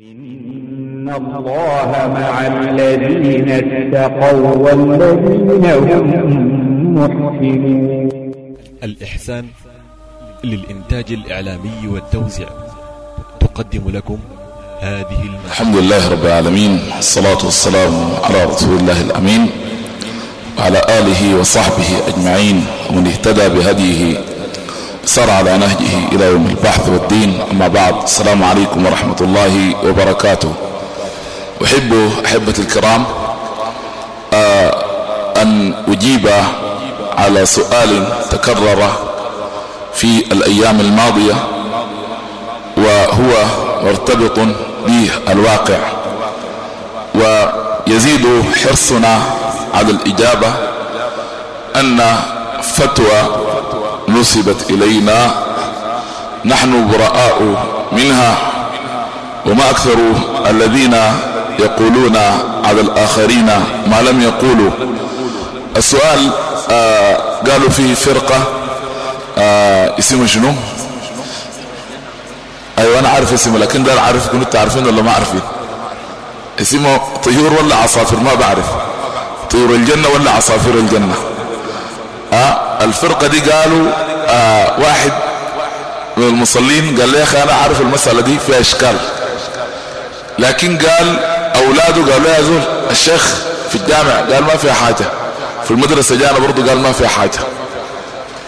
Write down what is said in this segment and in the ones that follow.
إن الله مع الذين اتقوا والذين هم محسنون الإحسان للإنتاج الإعلامي والتوزيع تقدم لكم هذه المادة الحمد لله رب العالمين الصلاة والسلام على رسول الله الأمين وعلى آله وصحبه أجمعين ومن اهتدى بهديه سار على نهجه إلى يوم البحث والدين. أما بعد السلام عليكم ورحمة الله وبركاته. أحب أحبة الكرام آه أن أجيب على سؤال تكرر في الأيام الماضية وهو مرتبط بالواقع ويزيد حرصنا على الإجابة أن فتوى نسبت إلينا نحن براء منها وما أكثر الذين يقولون على الآخرين ما لم يقولوا. السؤال آه قالوا فيه فرقة آه اسمه شنو؟ أيوه أنا عارف اسمه لكن ده عارف كنت عارفين ولا ما عارفين؟ اسمه طيور ولا عصافير؟ ما بعرف. طيور الجنة ولا عصافير الجنة؟ آه الفرقة دي قالوا آه واحد من المصلين قال لي يا أخي أنا عارف المسألة دي فيها إشكال. لكن قال أولاده قالوا يا زول الشيخ في الجامع قال ما فيها حاجة. في المدرسة جانا برضو قال ما فيها حاجة.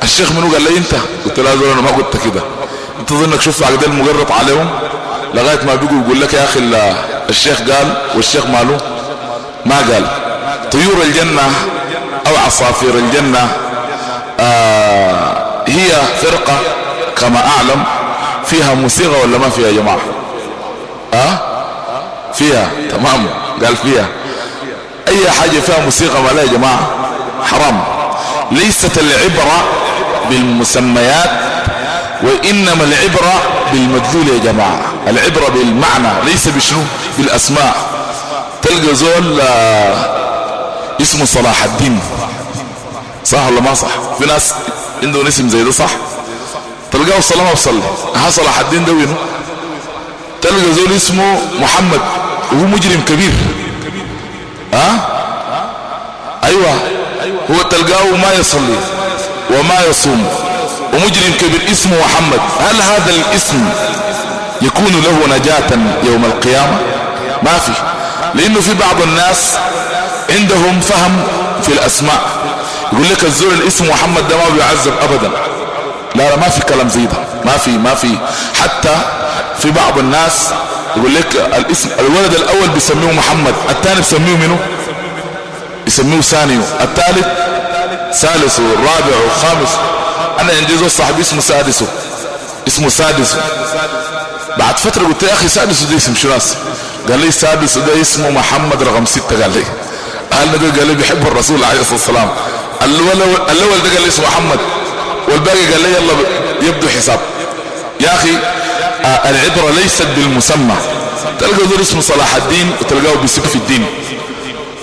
الشيخ منو؟ قال لي أنت. قلت له زول أنا ما قلت كده. أنت ظنك شوف عقدين مقرط عليهم؟ لغاية ما بيقول يقول لك يا أخي الشيخ قال والشيخ ماله؟ ما قال. طيور الجنة أو عصافير الجنة؟ آه هي فرقة كما أعلم فيها موسيقى ولا ما فيها يا جماعة؟ آه؟ فيها تمام. قال فيها. أي حاجة فيها موسيقى ما لا يا جماعة؟ حرام. ليست العبرة بالمسميات وإنما العبرة بالمدلول يا جماعة. العبرة بالمعنى ليس بشنو؟ بالأسماء. تلقى زول اسمه صلاح الدين. صح ولا ما صح؟ في ناس عندهم اسم زي ده صح؟ تلقاه الله وصلي ها صلاح الدين ده وينه؟ تلقى زول اسمه محمد وهو مجرم كبير. ها؟ أيوه. هو تلقاه ما يصلي وما يصوم ومجرم كبير اسمه محمد. هل هذا الاسم يكون له نجاة يوم القيامة؟ ما في. لأنه في بعض الناس عندهم فهم في الأسماء. يقول لك الزول الاسم محمد ده ما بيعذب ابدا. لا لا ما في كلام زي ده. ما في ما في. حتى في بعض الناس يقول لك الاسم الولد الأول بيسميه محمد الثاني بيسميه منه يسميه ثاني. الثالث ثالث والرابع والخامس. أنا عندي زول صاحبي اسمه سادسه اسمه سادسه بعد فترة قلت يا أخي سادسه ده اسم شو ناس؟ قال لي سادسه ده اسمه محمد رقم ستة. قال لي قال لي قال لي بيحب الرسول عليه الصلاة والسلام. الأول ده قال لي اسمه محمد. والباقي قال لي يلا يبدو حساب. يا أخي آه العبرة ليست بالمسمى. تلقى زول اسمه صلاح الدين وتلقاه بيسب في الدين.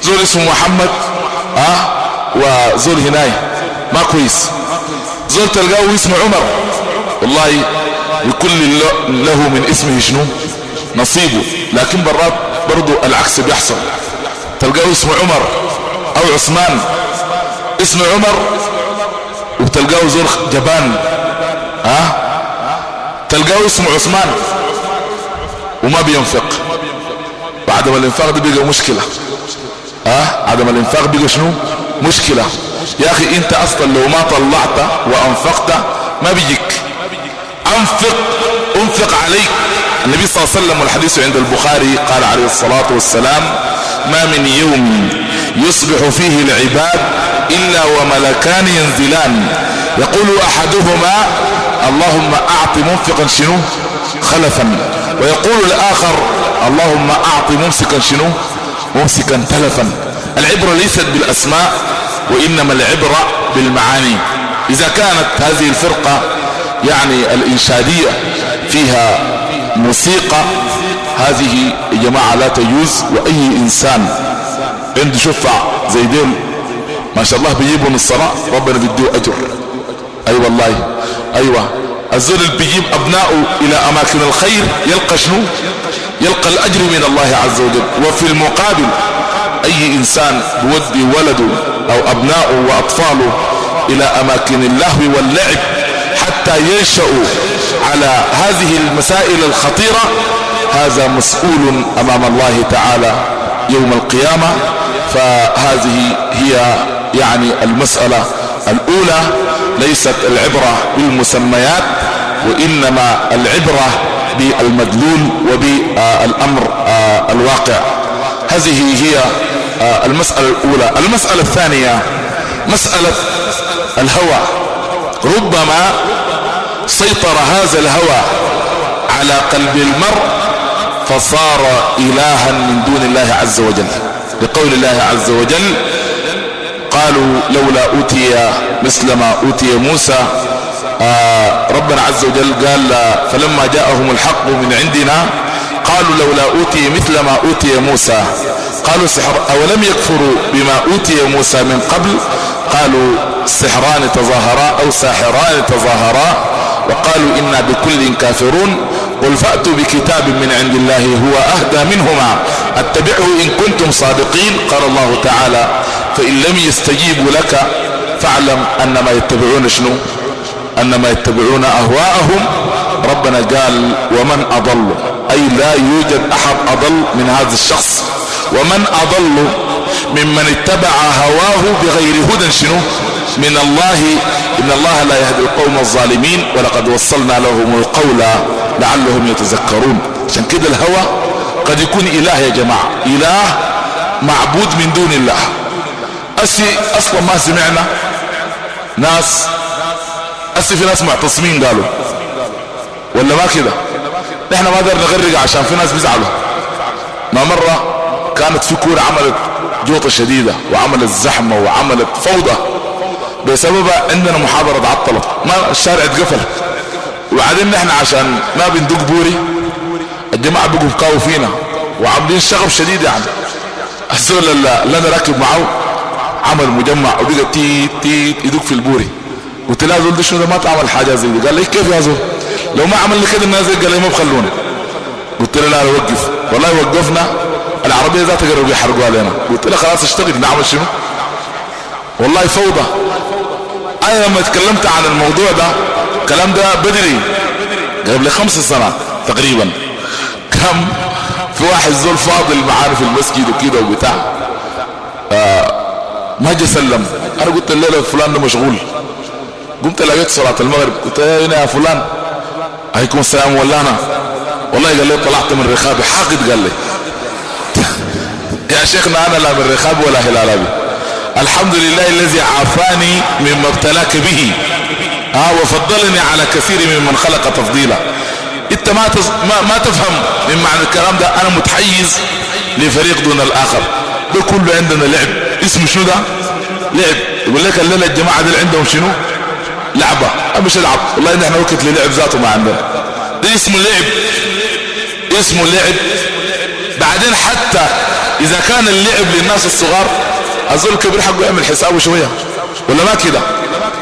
زول اسمه محمد آه وزول هناي ما كويس. زول تلقاه اسمه عمر. والله لكل له من اسمه شنو؟ نصيبه. لكن برات برضو العكس بيحصل. تلقاه اسمه عمر أو عثمان. اسمه عمر وتلقاه زول جبان ها؟ تلقاه اسمه عثمان وما بينفق. بعد ما الإنفاق ده بيقى مشكلة ها؟ ما الإنفاق بيقى شنو؟ مشكلة. يا أخي أنت أصلا لو ما طلعت وأنفقت ما بيجيك. أنفق أنفق عليك. النبي صلى الله عليه وسلم والحديث عند البخاري قال عليه الصلاة والسلام ما من يوم يصبح فيه العباد إلا وملكان ينزلان. يقول أحدهما اللهم أعط منفقا شنو؟ خلفا. ويقول الآخر اللهم أعط ممسكا شنو؟ ممسكا تلفا. العبرة ليست بالأسماء وإنما العبرة بالمعاني. إذا كانت هذه الفرقة يعني الإنشادية فيها موسيقى هذه جماعة لا تجوز وأي إنسان عنده شفع زي ديل ما شاء الله بيجيبوا من الصلاة ربنا بيديه أجر. أي أيوة والله. أيوة. الزول اللي بيجيب أبنائه إلى أماكن الخير يلقى شنو؟ يلقى الأجر من الله عز وجل. وفي المقابل أي إنسان بودي ولده أو أبناؤه وأطفاله إلى أماكن اللهو واللعب حتى ينشأوا على هذه المسائل الخطيرة هذا مسؤول أمام الله تعالى يوم القيامة. فهذه هي يعني المسألة الأولى ليست العبرة بالمسميات وإنما العبرة بالمدلول وبالأمر آه، الواقع. هذه هي آه، المسألة الأولى. المسألة الثانية مسألة الهوى. ربما سيطر هذا الهوى على قلب المرء فصار إلها من دون الله عز وجل. لقول الله عز وجل قالوا لولا أوتي مثل ما أوتي موسى آه ربنا عز وجل قال فلما جاءهم الحق من عندنا قالوا لولا أوتي مثل ما أوتي موسى. قالوا سحر أولم يكفروا بما أوتي موسى من قبل؟ قالوا سحران تظاهرا أو ساحران تظاهرا وقالوا إنا بكل كافرون. قل فأتوا بكتاب من عند الله هو أهدى منهما أتبعه إن كنتم صادقين. قال الله تعالى فإن لم يستجيبوا لك فاعلم أنما يتبعون شنو؟ أنما يتبعون أهواءهم. ربنا قال ومن أضل؟ أي لا يوجد أحد أضل من هذا الشخص. ومن أضل ممن اتبع هواه بغير هدى. شنو؟ من الله. إن الله لا يهدي القوم الظالمين ولقد وصلنا لهم القول لعلهم يتذكرون. عشان كده الهوى قد يكون إله يا جماعة. إله معبود من دون الله. أسي أصلا ما سمعنا. ناس أسي في ناس معتصمين قالوا. ولا ما كده؟ نحن ما قدرنا نغرق عشان في ناس بيزعلوا. ما مرة كانت في كورة عملت جوطة شديدة وعملت زحمة وعملت فوضى بسبب عندنا محاضرة عطلت ما الشارع اتقفل. وبعدين نحن عشان ما بندق بوري الجماعة بقوا بقاوا فينا وعاملين شغب شديد يعني. الزول اللي أنا راكب معه عمل مجمع وبقى تيت تيت يدق في البوري. قلت له زول شنو ما تعمل حاجة زي دي. قال لي كيف يا زول؟ لو ما عملنا كده الناس قال لي ما بخلونا قلت له لا وقف. والله وقفنا. العربية ذاتها قرروا يحرقوا علينا قلت له خلاص اشتغل. نعمل شنو؟ والله فوضى. أنا لما تكلمت عن الموضوع ده الكلام ده بدري. قبل خمس سنوات تقريبا. كم؟ في واحد زول فاضل معانا في المسجد وكده وبتاع. آه ما جا سلم. أنا قلت الليلة فلان ده مشغول. قمت لقيت صلاة المغرب. قلت هنا يا فلان؟ عليكم السلام ولا أنا والله قال لي طلعت من رخابي. حاقد قال لي. يا شيخنا أنا لا من رخاب ولا هلالابي. الحمد لله الذي عافاني مما ابتلاك به. ها وفضلني على كثير ممن خلق تفضيلا. إنت ما, تز... ما, ما تفهم من معنى الكلام ده. أنا متحيز لفريق دون الآخر. ده كله عندنا لعب. اسمه شنو ده؟ لعب. يقول لك الليلة الجماعة دي عندهم شنو؟ لعبة. مش العب؟ والله نحن وقت للعب ذاته ما عندنا. ده اسمه لعب اسمه لعب بعدين حتى إذا كان اللعب للناس الصغار الزول الكبير حقه يعمل حسابه شوية. ولا ما كده؟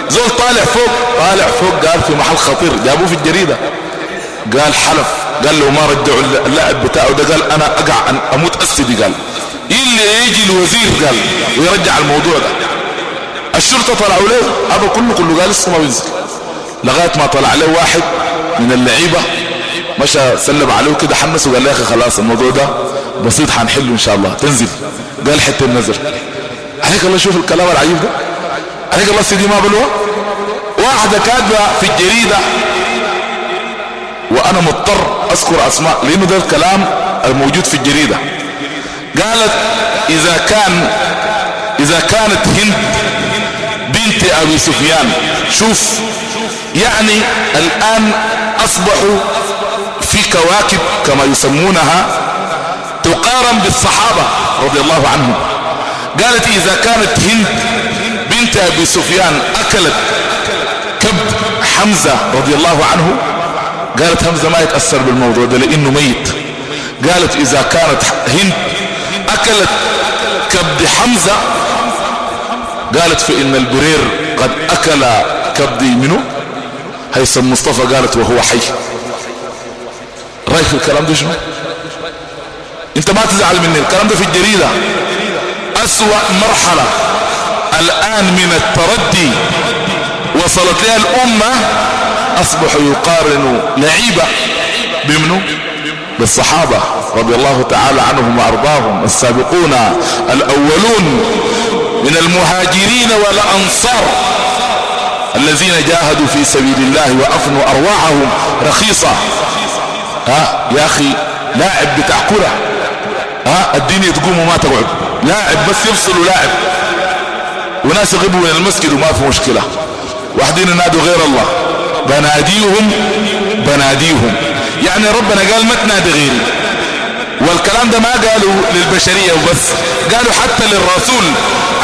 زول طالع فوق طالع فوق قال في محل خطير جابوه في الجريدة. قال حلف. قال له ما رجعوا اللاعب بتاعه ده قال أنا أقع أن أموت أسدي قال. اللي يجي الوزير؟ قال. ويرجع الموضوع ده. الشرطة طلعوا له هذا كله كله قال لسه ما بينزل. لغاية ما طلع له واحد من اللعيبة مشى سلم عليه كده حمس وقال له يا أخي خلاص الموضوع ده بسيط حنحله إن شاء الله. تنزل. قال حتى النزل عليك الله شوف الكلام العجيب ده. عليك الله سيدي ما بلوه. واحدة كاتبة في الجريدة. وأنا مضطر أذكر أسماء لأنه ده الكلام الموجود في الجريدة. قالت إذا كان إذا كانت هند بنت أبي سفيان. شوف يعني الآن اصبحوا في كواكب كما يسمونها تقارن بالصحابة رضي الله عنهم. قالت إذا كانت هند بنت أبي سفيان أكلت كبد حمزة رضي الله عنه قالت حمزة ما يتأثر بالموضوع ده لأنه ميت. قالت إذا كانت هند أكلت كبد حمزة قالت فإن البرير قد أكل كبدي منه. هيثم مصطفى قالت وهو حي. رأيك في الكلام ده شنو؟ أنت ما تزعل مني. الكلام ده في الجريدة. أسوأ مرحلة. الآن من التردي وصلت لها الأمة. اصبحوا يقارنوا لعيبة بمنه بالصحابة رضي الله تعالى عنهم وأرضاهم. السابقون الأولون. من المهاجرين والأنصار الذين جاهدوا في سبيل الله وافنوا ارواحهم رخيصة. ها يا أخي لاعب بتاع كرة. ها الدنيا تقوم وما تقعد. لاعب بس يفصل لاعب وناس يغيبوا من المسجد وما في مشكلة. واحدين ينادوا غير الله. بناديهم بناديهم. يعني ربنا قال ما تنادي غيري. والكلام ده ما قالوا للبشرية وبس. قالوا حتى للرسول.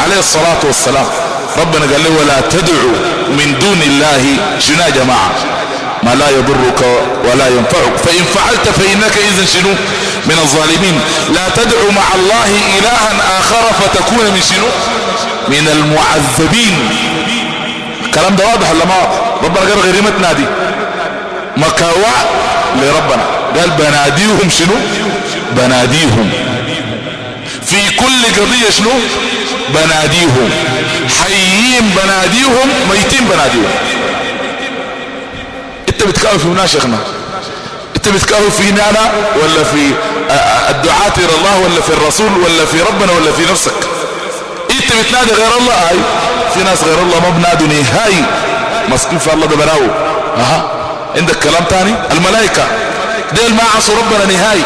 عليه الصلاة والسلام. ربنا قال له ولا تدعوا من دون الله شنو يا جماعة. ما لا يضرك ولا ينفعك. فإن فعلت فإنك إذن شنو؟ من الظالمين. لا تدعوا مع الله إلها آخر فتكون من شنو؟ من المعذبين. الكلام ده واضح ولا ما؟ ربنا قال غير ما تنادي. مكاوى لربنا. قال بناديهم شنو؟ بناديهم. في كل قضية شنو؟ بناديهم. حيين بناديهم ميتين بناديهم. انت بتكاوي في منا شيخنا؟ انت بتكاوي فينا أنا ولا في الدعاة إلى الله ولا في الرسول ولا في ربنا ولا في نفسك؟ انت بتنادي غير الله؟ هاي. في ناس غير الله ما بنادوا نهائي مسكين في الله ده بناو أها. عندك كلام تاني؟ الملائكة. ديل ما عصوا ربنا نهائي.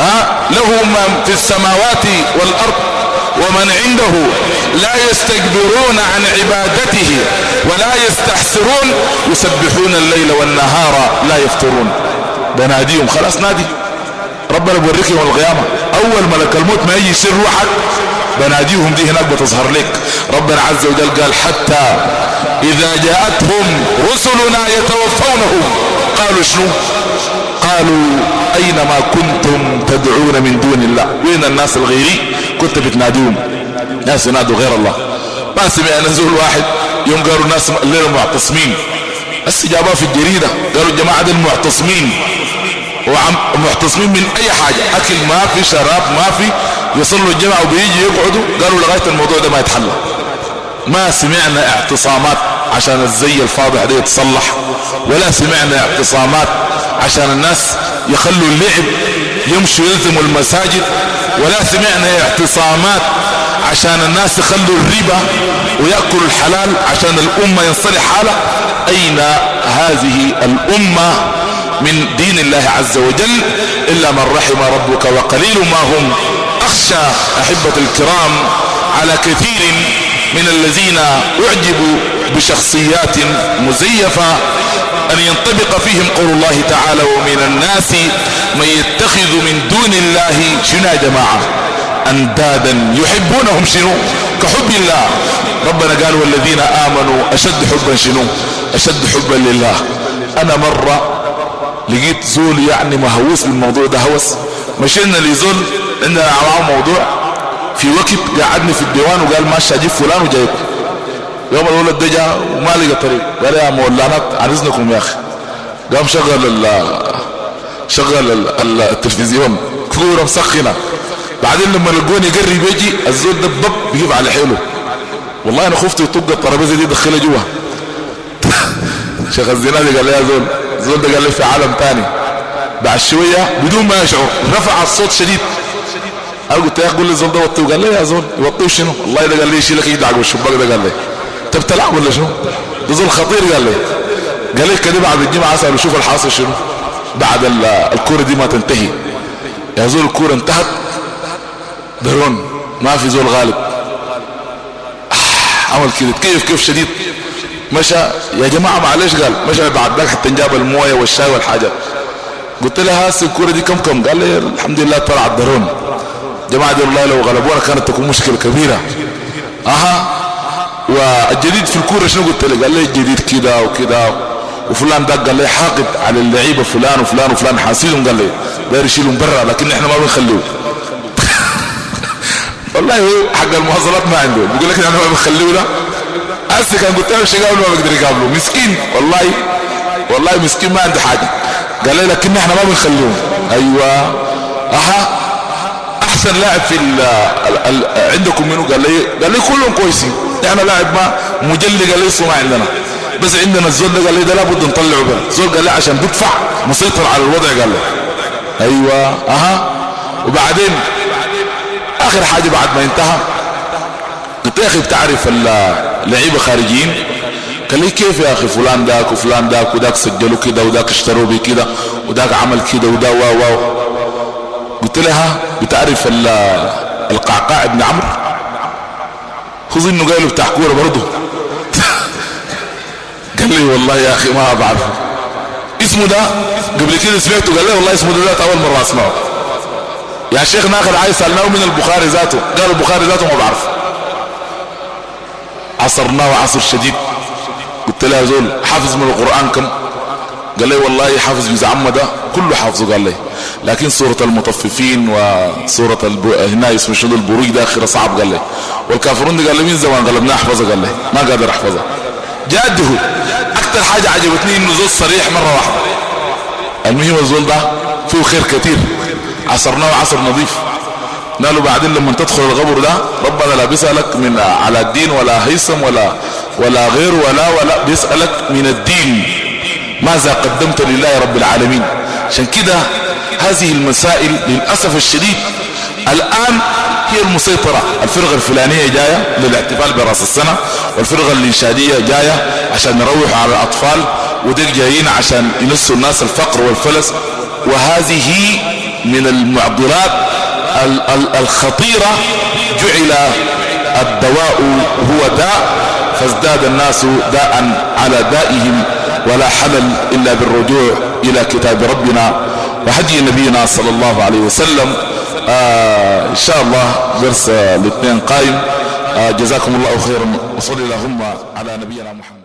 ها له من في السماوات والأرض. ومن عنده لا يستكبرون عن عبادته ولا يستحسرون يسبحون الليل والنهار لا يفترون. بناديهم خلاص نادي. ربنا بوريك يوم القيامة. أول ملك الموت ما يجي يشير روحك بناديهم دي هناك بتظهر لك. ربنا عز وجل قال حتى إذا جاءتهم رسلنا يتوفونهم. قالوا شنو؟ قالوا أينما كنتم تدعون من دون الله. وين الناس الغيري كنت بتناديهم. ناس ينادوا غير الله. ما سمع نزول واحد. يوم قالوا الناس الليلة معتصمين. بس جابوها في الجريدة. قالوا الجماعة دي المعتصمين. ومعتصمين من أي حاجة. أكل ما في شراب ما في. يصلوا الجمعة وبيجي يقعدوا. قالوا لغاية الموضوع ده ما يتحلى ما سمعنا اعتصامات عشان الزي الفاضح ده يتصلح. ولا سمعنا اعتصامات عشان الناس يخلوا اللعب يمشوا يلزموا المساجد. ولا سمعنا اعتصامات عشان الناس يخلوا الربا ويأكلوا الحلال عشان الأمة ينصلح حالها. أين هذه الأمة من دين الله عز وجل؟ إلا من رحم ربك وقليل ما هم. أخشى أحبة الكرام على كثير من الذين أعجبوا بشخصيات مزيفة أن ينطبق فيهم قول الله تعالى ومن الناس من يتخذ من دون الله شنو يا جماعة أندادا يحبونهم شنو؟ كحب الله. ربنا قال والذين آمنوا أشد حبا شنو؟ أشد حبا لله. أنا مرة لقيت زول يعني مهووس بالموضوع ده هوس. مشينا لزول عندنا معاه موضوع. في وقت قعدني في الديوان وقال ماشي أجيب فلان وجايبه. يوم الولد ده وما لقى طريق. قال يا مولانات عن اذنكم يا أخي. قام شغل ال شغل ال التلفزيون. كوره مسخنة. بعدين لما لقوني يقرب يجي الزول ده بب بيجيب على حيله. والله أنا خفت يطق الترابيزة دي يدخلها جوا. شيخ الزنادي قال لي يا زول. الزول ده قال لي في عالم ثاني بعد شوية بدون ما يشعر رفع الصوت شديد. أنا قلت يا أخي قول لي الزول ده وطيه. قال لي يا زول يوطيه شنو؟ والله ده قال لي يشيلك يدعك بالشباك ده قال لي؟ انت بتلعب ولا شنو؟ ده زول خطير قال لي قال لي كده بعد الجمعة اسال وشوف الحاصل شنو. بعد الكورة دي ما تنتهي. يا زول الكورة انتهت. درون ما في زول غالب. عمل كده. كيف كيف شديد؟ مشى. يا جماعة معلش قال. مشى بعد ذلك حتى جاب الموية والشاي والحاجات قلت له هاسه الكورة دي كم كم؟ قال لي الحمد لله طلع الدرون جماعة دي والله لو غلبونا كانت تكون مشكلة كبيرة. أها. والجديد في الكورة شنو قلت له قال لي الجديد كده وكده وفلان ده قال لي حاقد على اللعيبة فلان وفلان وفلان حاسيلهم قال لي داير يشيلهم برا لكن إحنا ما بنخلوه والله هو حق المواصلات ما عنده بيقول لك إحنا ما بنخلوه ده هسه كان قلت له شغال ما بقدر يقابله مسكين والله والله مسكين ما عنده حاجة قال لي لكن إحنا ما بنخلوه أيوه أها احسن لاعب في ال ال ال عندكم منو قال لي قال لي كلهم كويسين إحنا لاعب ما مجلي قال لي ما عندنا. بس عندنا الزول ده قال لي ده لابد نطلعه بره الزول قال لي عشان بدفع مسيطر على الوضع قال لي. أيوه. أها. وبعدين آخر حاجة بعد ما انتهى قلت يا أخي بتعرف اللعيبة خارجيين؟ قال لي كيف يا أخي فلان داك وفلان داك وداك سجلوا كده وداك اشتروا بي كده وداك عمل كده ودا واو واو قلت لها بتعرف القعقاع ابن عمرو؟ خذ إنه قايله بتاع كورة برضه. قال لي والله يا أخي ما بعرفه اسمه ده؟ قبل كده سمعته قال لي والله اسمه ده أول مرة أسمعه. يا شيخ ناخذ عايز سألناه من البخاري ذاته. قال البخاري ذاته ما بعرف. عصرناه عصر شديد. قلت له يا زول حافظ من القرآن كم؟ قال لي والله حافظ جزء عمة ده كله حافظه قال لي. لكن سورة المطففين وسورة الب... هنا اسمه شنو البروج ده اخره صعب قال لي. والكافرون قال لي من زمان؟ غلبناه احفظه قال لي ما قادر أحفظه. جاده. أكثر حاجة عجبتني إنه زول صريح مرة واحدة. المهم الزول ده فيه خير كثير عصرناه عصر نظيف. قالوا بعدين لما تدخل الغبر ده ربنا لا بيسألك من على الدين ولا هيثم ولا ولا غير ولا ولا بيسألك من الدين. ماذا قدمت لله رب العالمين؟ عشان كده هذه المسائل للأسف الشديد. الآن هي المسيطرة. الفرقة الفلانية جاية للاحتفال برأس السنة والفرقة الإنشادية جاية عشان يروحوا على الأطفال وديك جايين عشان ينسوا الناس الفقر والفلس. وهذه من المعضلات الخطيرة جعل الدواء هو داء فازداد الناس داء على دائهم ولا حلل إلا بالرجوع إلى كتاب ربنا وهدي نبينا صلى الله عليه وسلم. آه إن شاء الله درس الاثنين قائم. آه جزاكم الله خيرا. وصلي اللهم على نبينا محمد.